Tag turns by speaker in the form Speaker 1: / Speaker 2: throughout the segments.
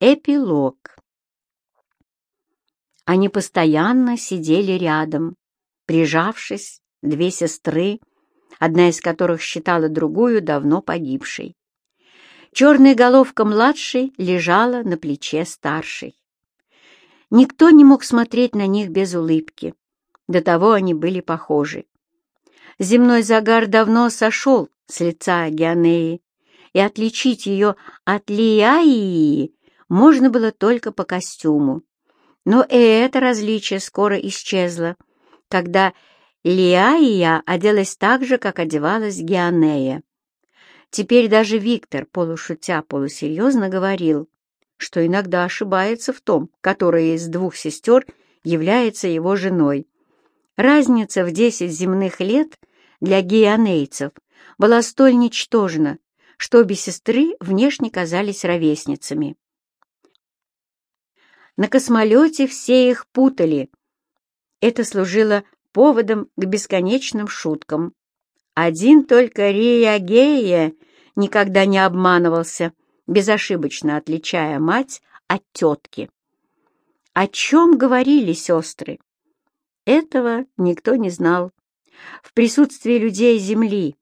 Speaker 1: Эпилог. Они постоянно сидели рядом, прижавшись, две сестры, одна из которых считала другую давно погибшей. Черная головка младшей лежала на плече старшей. Никто не мог смотреть на них без улыбки. До того они были похожи. Земной загар давно сошел с лица Геонеи, и отличить ее от Лиаии можно было только по костюму. Но и это различие скоро исчезло, когда Лиаия оделась так же, как одевалась Геонея. Теперь даже Виктор, полушутя, полусерьезно говорил, что иногда ошибается в том, которая из двух сестер является его женой. Разница в десять земных лет для геонейцев была столь ничтожна, что обе сестры внешне казались ровесницами. На космолете все их путали. Это служило поводом к бесконечным шуткам. Один только Риагея никогда не обманывался, безошибочно отличая мать от тетки. О чем говорили сестры? Этого никто не знал. В присутствии людей Земли,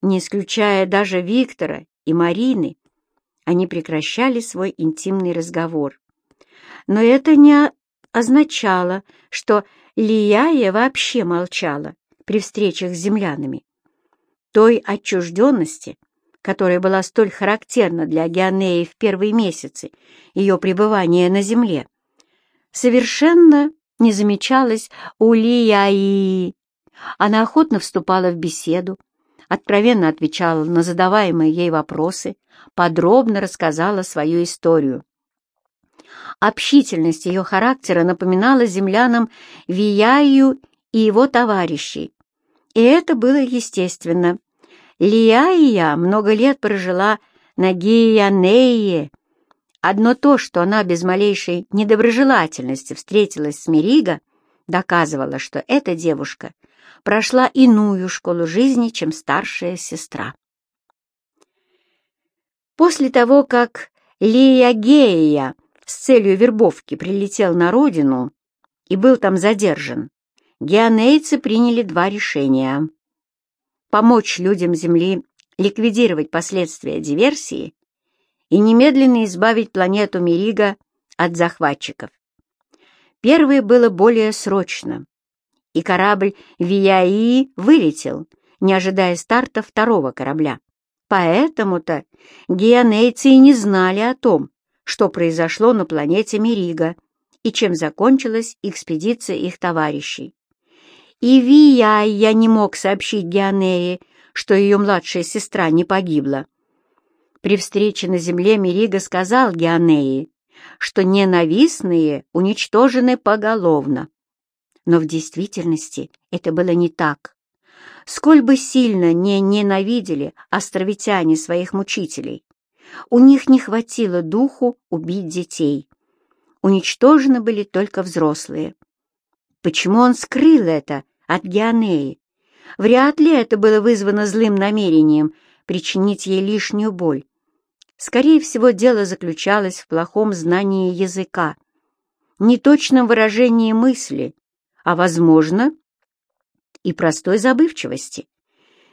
Speaker 1: не исключая даже Виктора и Марины, они прекращали свой интимный разговор. Но это не означало, что Лияя вообще молчала при встречах с землянами. Той отчужденности, которая была столь характерна для Геонеи в первые месяцы ее пребывания на земле, совершенно не замечалась у Лияи. Она охотно вступала в беседу, откровенно отвечала на задаваемые ей вопросы, подробно рассказала свою историю. Общительность ее характера напоминала землянам Вияю и его товарищей. И это было естественно. Лияия много лет прожила на Гиянее. Одно то, что она без малейшей недоброжелательности встретилась с Мериго, доказывало, что эта девушка прошла иную школу жизни, чем старшая сестра. После того, как Лия Гея с целью вербовки прилетел на родину и был там задержан, геонейцы приняли два решения. Помочь людям Земли ликвидировать последствия диверсии и немедленно избавить планету Мерига от захватчиков. Первое было более срочно, и корабль Вияи вылетел, не ожидая старта второго корабля. Поэтому-то геонейцы и не знали о том, что произошло на планете Мерига и чем закончилась экспедиция их товарищей. И Вия я не мог сообщить Геонее, что ее младшая сестра не погибла. При встрече на земле Мерига сказал Геонее, что ненавистные уничтожены поголовно. Но в действительности это было не так. Сколь бы сильно не ненавидели островитяне своих мучителей, у них не хватило духу убить детей. Уничтожены были только взрослые. Почему он скрыл это от Геонеи? Вряд ли это было вызвано злым намерением причинить ей лишнюю боль. Скорее всего, дело заключалось в плохом знании языка, неточном выражении мысли, а, возможно, и простой забывчивости.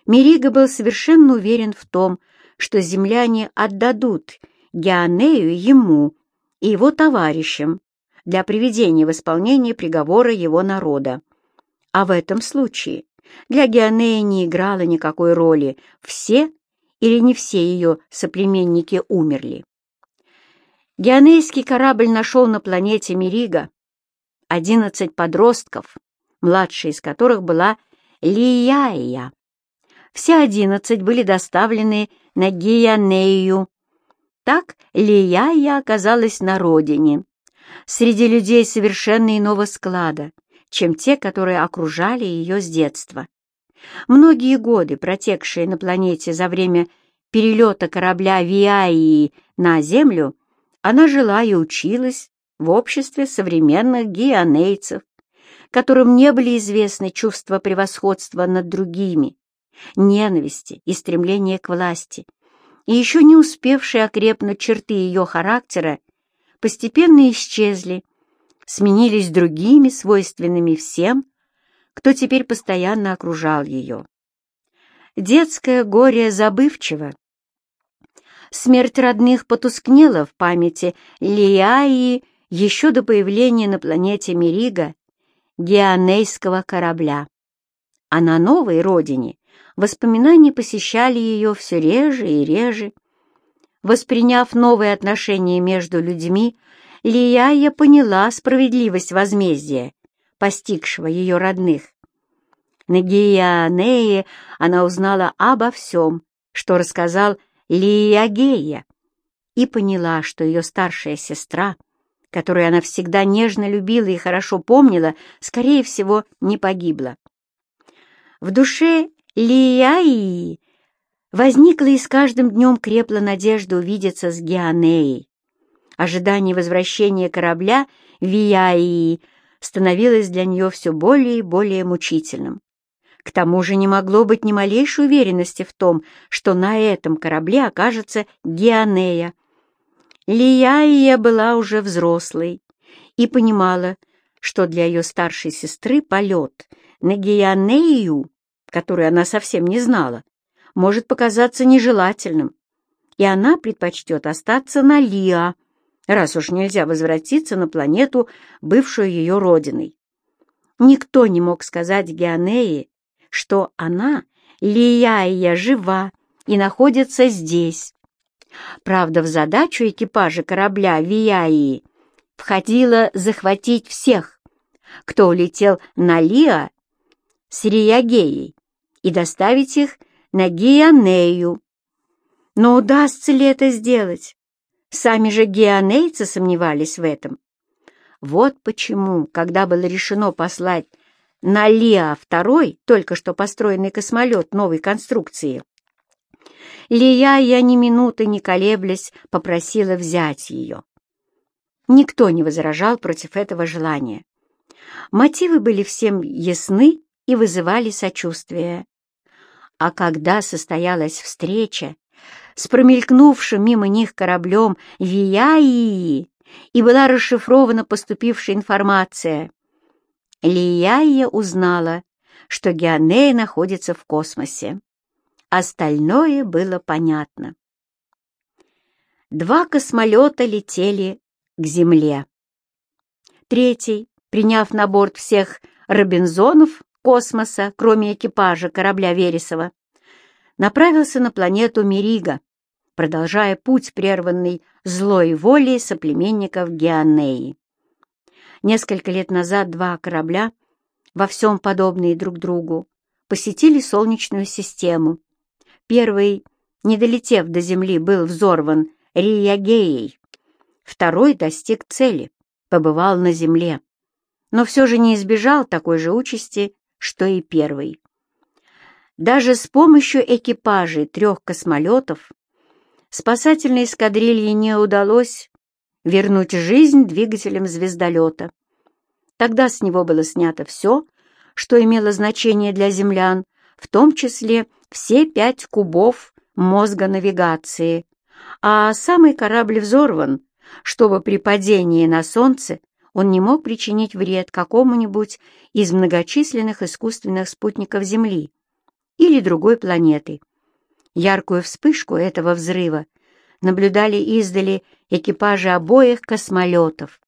Speaker 1: Мерига был совершенно уверен в том, что земляне отдадут Геонею ему и его товарищам для приведения в исполнение приговора его народа. А в этом случае для Геонеи не играло никакой роли, все или не все ее соплеменники умерли. Геонейский корабль нашел на планете Мерига одиннадцать подростков, младшей из которых была Лияия. Все одиннадцать были доставлены на Гиянею. Так Лияя оказалась на родине, среди людей совершенно иного склада, чем те, которые окружали ее с детства. Многие годы, протекшие на планете за время перелета корабля Виаи на Землю, она жила и училась в обществе современных гианейцев, которым не были известны чувства превосходства над другими, ненависти и стремления к власти, и еще не успевшие окрепнуть черты ее характера постепенно исчезли, сменились другими, свойственными всем, кто теперь постоянно окружал ее. Детское горе забывчиво. Смерть родных потускнела в памяти Лиаи еще до появления на планете Мерига геонейского корабля. А на новой родине воспоминания посещали ее все реже и реже. Восприняв новые отношения между людьми, Лияя поняла справедливость возмездия, постигшего ее родных. На Геянее она узнала обо всем, что рассказал Лиягея, и поняла, что ее старшая сестра, которую она всегда нежно любила и хорошо помнила, скорее всего, не погибла. В душе Лияи возникла и с каждым днем крепла надежда увидеться с Геонеей. Ожидание возвращения корабля Вияи становилось для нее все более и более мучительным. К тому же не могло быть ни малейшей уверенности в том, что на этом корабле окажется Геонея. Лияия была уже взрослой и понимала, что для ее старшей сестры полет на Геонею, которую она совсем не знала, может показаться нежелательным, и она предпочтет остаться на Лиа, раз уж нельзя возвратиться на планету, бывшую ее родиной. Никто не мог сказать Геонее, что она, Лияя, жива и находится здесь. Правда, в задачу экипажа корабля Вияи входило захватить всех, кто улетел на Лиа с Риягеей, и доставить их на Гианею. Но удастся ли это сделать? Сами же геонейцы сомневались в этом. Вот почему, когда было решено послать на Лиа-2, только что построенный космолет новой конструкции, Лия, я ни минуты не колеблясь, попросила взять ее. Никто не возражал против этого желания. Мотивы были всем ясны и вызывали сочувствие. А когда состоялась встреча, с промелькнувшим мимо них кораблем Вияи и была расшифрована поступившая информация. Лияия узнала, что Геонея находится в космосе. Остальное было понятно. Два космолета летели к Земле. Третий, приняв на борт всех Робинзонов космоса, кроме экипажа корабля Вересова, направился на планету Мерига, продолжая путь, прерванный злой волей соплеменников Геонеи. Несколько лет назад два корабля, во всем подобные друг другу, посетили Солнечную систему. Первый, не долетев до Земли, был взорван Риягеей. Второй достиг цели, побывал на Земле, но все же не избежал такой же участи, что и первый. Даже с помощью экипажей трех космолетов спасательной эскадрилье не удалось вернуть жизнь двигателям звездолета. Тогда с него было снято все, что имело значение для землян, в том числе все пять кубов мозга навигации, а самый корабль взорван, чтобы при падении на Солнце он не мог причинить вред какому-нибудь из многочисленных искусственных спутников Земли или другой планеты. Яркую вспышку этого взрыва наблюдали издали экипажи обоих космолетов.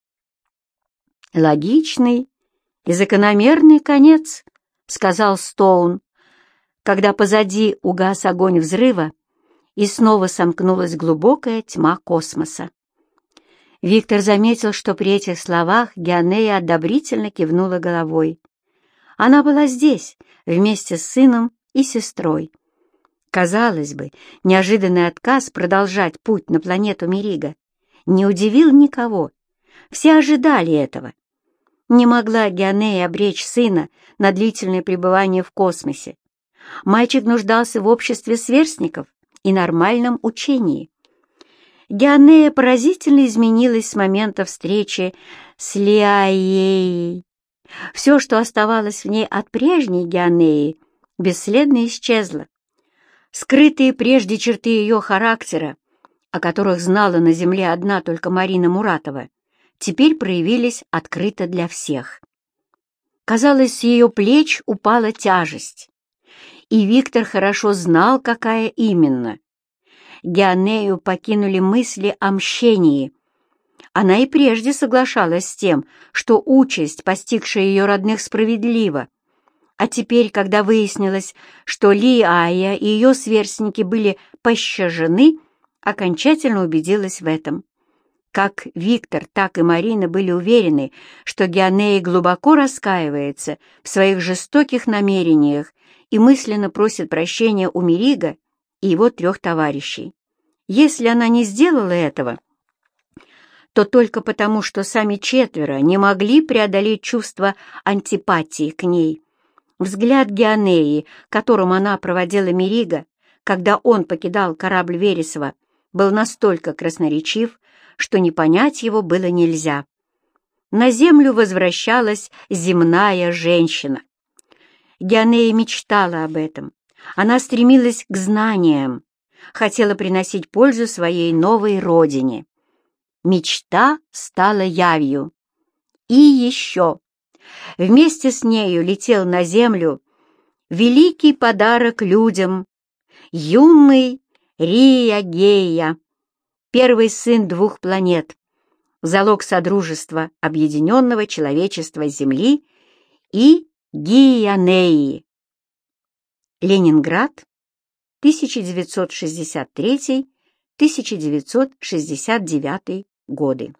Speaker 1: «Логичный и закономерный конец», — сказал Стоун, когда позади угас огонь взрыва и снова сомкнулась глубокая тьма космоса. Виктор заметил, что при этих словах Геонея одобрительно кивнула головой. Она была здесь, вместе с сыном и сестрой. Казалось бы, неожиданный отказ продолжать путь на планету Мерига не удивил никого. Все ожидали этого. Не могла Геонея обречь сына на длительное пребывание в космосе. Мальчик нуждался в обществе сверстников и нормальном учении. Геонея поразительно изменилась с момента встречи с Лиаей. Все, что оставалось в ней от прежней Геонеи, бесследно исчезло. Скрытые прежде черты ее характера о которых знала на земле одна только Марина Муратова, теперь проявились открыто для всех. Казалось, с ее плеч упала тяжесть, и Виктор хорошо знал, какая именно. Геонею покинули мысли о мщении. Она и прежде соглашалась с тем, что участь, постигшая ее родных, справедлива. А теперь, когда выяснилось, что Ли Ая и ее сверстники были пощажены, окончательно убедилась в этом. Как Виктор, так и Марина были уверены, что Геонея глубоко раскаивается в своих жестоких намерениях и мысленно просит прощения у Мерига и его трех товарищей. Если она не сделала этого, то только потому, что сами четверо не могли преодолеть чувство антипатии к ней. Взгляд Геонеи, которым она проводила Мерига, когда он покидал корабль Вересова, был настолько красноречив, что не понять его было нельзя. На землю возвращалась земная женщина. Геонея мечтала об этом. Она стремилась к знаниям, хотела приносить пользу своей новой родине. Мечта стала явью. И еще. Вместе с нею летел на землю великий подарок людям, юный Рия Гея первый сын двух планет, залог содружества объединенного человечества Земли и Гианеи. Ленинград, 1963-1969 годы.